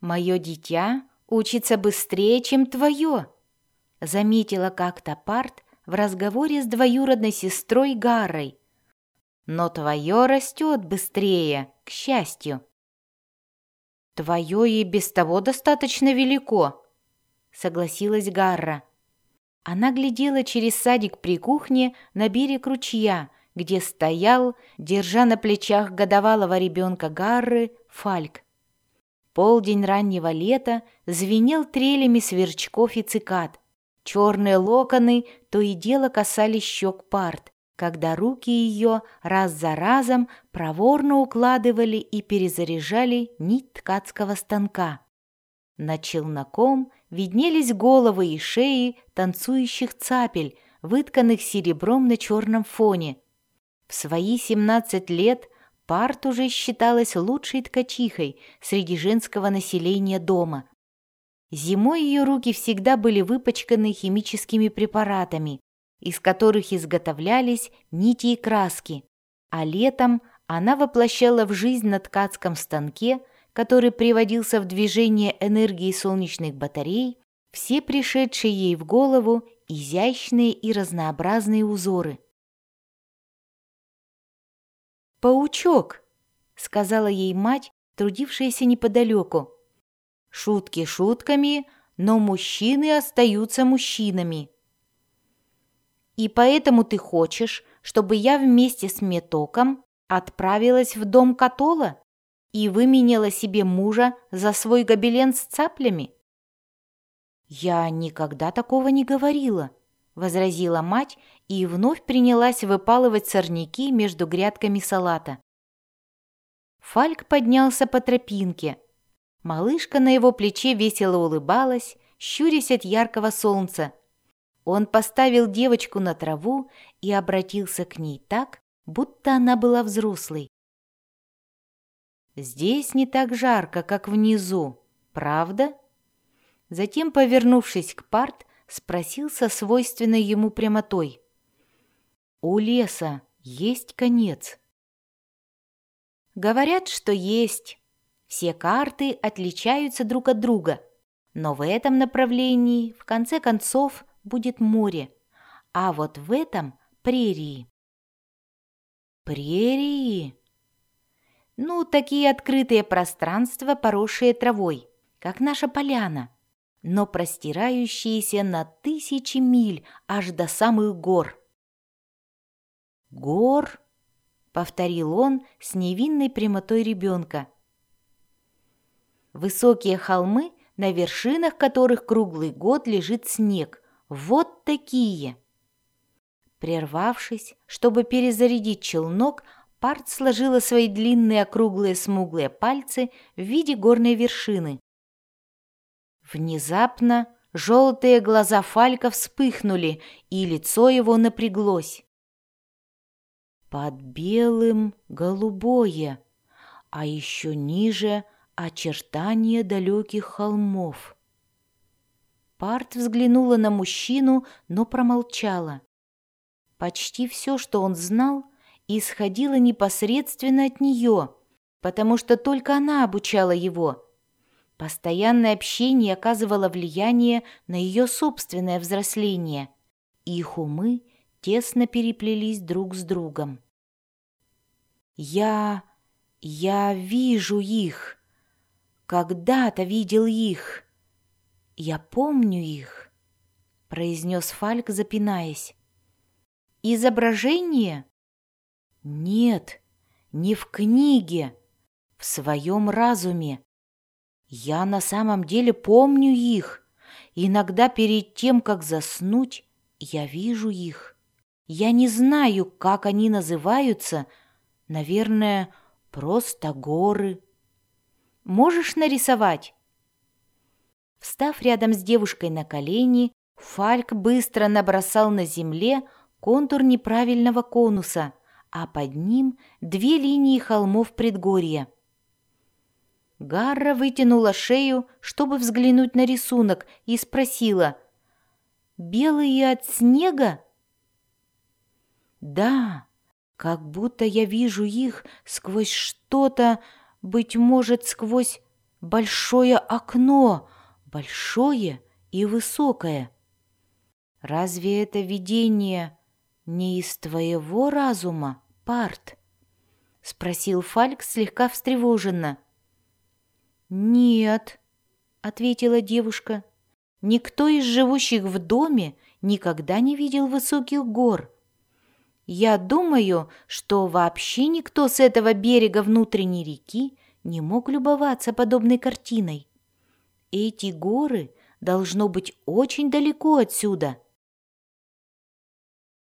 «Мое дитя учится быстрее, чем твое», — заметила как-то Парт в разговоре с двоюродной сестрой Гарой. «Но твое растет быстрее, к счастью». «Твое и без того достаточно велико», — согласилась Гарра. Она глядела через садик при кухне на берег ручья, где стоял, держа на плечах годовалого ребенка Гарры, Фальк. Полдень раннего лета звенел трелями сверчков и цикад. Черные локоны то и дело касались щек парт, когда руки ее раз за разом проворно укладывали и перезаряжали нить ткацкого станка. Над челноком виднелись головы и шеи танцующих цапель, вытканных серебром на черном фоне. В свои семнадцать лет Парт уже считалась лучшей ткачихой среди женского населения дома. Зимой ее руки всегда были выпачканы химическими препаратами, из которых изготовлялись нити и краски, а летом она воплощала в жизнь на ткацком станке, который приводился в движение энергией солнечных батарей, все пришедшие ей в голову изящные и разнообразные узоры. «Паучок!» — сказала ей мать, трудившаяся неподалеку. «Шутки шутками, но мужчины остаются мужчинами». «И поэтому ты хочешь, чтобы я вместе с Метоком отправилась в дом Катола и выменяла себе мужа за свой гобелен с цаплями?» «Я никогда такого не говорила», — возразила мать и вновь принялась выпалывать сорняки между грядками салата. Фальк поднялся по тропинке. Малышка на его плече весело улыбалась, щурясь от яркого солнца. Он поставил девочку на траву и обратился к ней так, будто она была взрослой. «Здесь не так жарко, как внизу, правда?» Затем, повернувшись к Парт, спросил со свойственной ему прямотой. У леса есть конец. Говорят, что есть. Все карты отличаются друг от друга. Но в этом направлении, в конце концов, будет море. А вот в этом – прерии. Прерии? Ну, такие открытые пространства, поросшие травой, как наша поляна, но простирающиеся на тысячи миль аж до самых гор. «Гор?» — повторил он с невинной прямотой ребенка. Высокие холмы, на вершинах которых круглый год лежит снег. Вот такие. Прервавшись, чтобы перезарядить челнок, Парт сложила свои длинные округлые смуглые пальцы в виде горной вершины. Внезапно желтые глаза Фалька вспыхнули, и лицо его напряглось. Под белым голубое, а еще ниже очертания далеких холмов. Парт взглянула на мужчину, но промолчала. Почти все, что он знал, исходило непосредственно от нее, потому что только она обучала его. Постоянное общение оказывало влияние на ее собственное взросление. Их умы – тесно переплелись друг с другом. «Я... я вижу их. Когда-то видел их. Я помню их», — произнес Фальк, запинаясь. «Изображение?» «Нет, не в книге, в своем разуме. Я на самом деле помню их. Иногда перед тем, как заснуть, я вижу их. Я не знаю, как они называются. Наверное, просто горы. Можешь нарисовать?» Встав рядом с девушкой на колени, Фальк быстро набросал на земле контур неправильного конуса, а под ним две линии холмов предгорья. Гарра вытянула шею, чтобы взглянуть на рисунок, и спросила, «Белые от снега?» Да, как будто я вижу их сквозь что-то, быть может, сквозь большое окно, большое и высокое. Разве это видение не из твоего разума, Парт? Спросил Фальк слегка встревоженно. Нет, ответила девушка. Никто из живущих в доме никогда не видел высоких гор. Я думаю, что вообще никто с этого берега внутренней реки не мог любоваться подобной картиной. Эти горы должно быть очень далеко отсюда.